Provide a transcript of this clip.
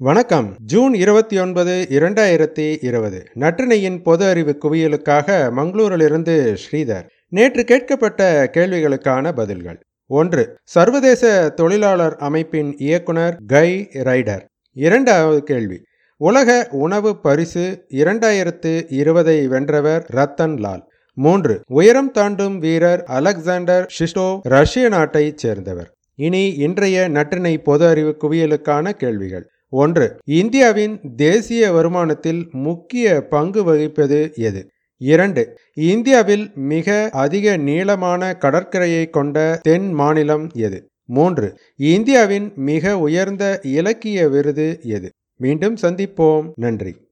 வணக்கம். ஜூன் இருபத்தி ஒன்பது இரண்டாயிரத்தி இருபது. நற்றினையின் பொது அறிவு குவியலுக்காக மங்களூரிலிருந்து ஸ்ரீதர். நேற்று கேட்கப்பட்ட கேள்விகளுக்கான பதில்கள். ஒன்று சர்வதேச தொழிலாளர் அமைப்பின் இயக்குனர் கை ரைடர். இரண்டாவது கேள்வி உலக உணவு பரிசு இரண்டாயிரத்து இருபதை வென்றவர் ரத்தன் லால். மூன்று உயரம் தாண்டும் வீரர் அலெக்சாண்டர் ஷிஸ்டோ ரஷ்ய நாட்டைச் சேர்ந்தவர். இனி இன்றைய நற்றினை பொது அறிவு குவியலுக்கான கேள்விகள். ஒன்று இந்தியாவின் தேசிய வருமானத்தில் முக்கிய பங்கு வகிப்பது எது? இரண்டு இந்தியாவில் மிக அதிக நீளமான கடற்கரையை கொண்ட தென் மாநிலம் எது? மூன்று இந்தியாவின் மிக உயர்ந்த இலக்கிய விருது எது? மீண்டும் சந்திப்போம். நன்றி.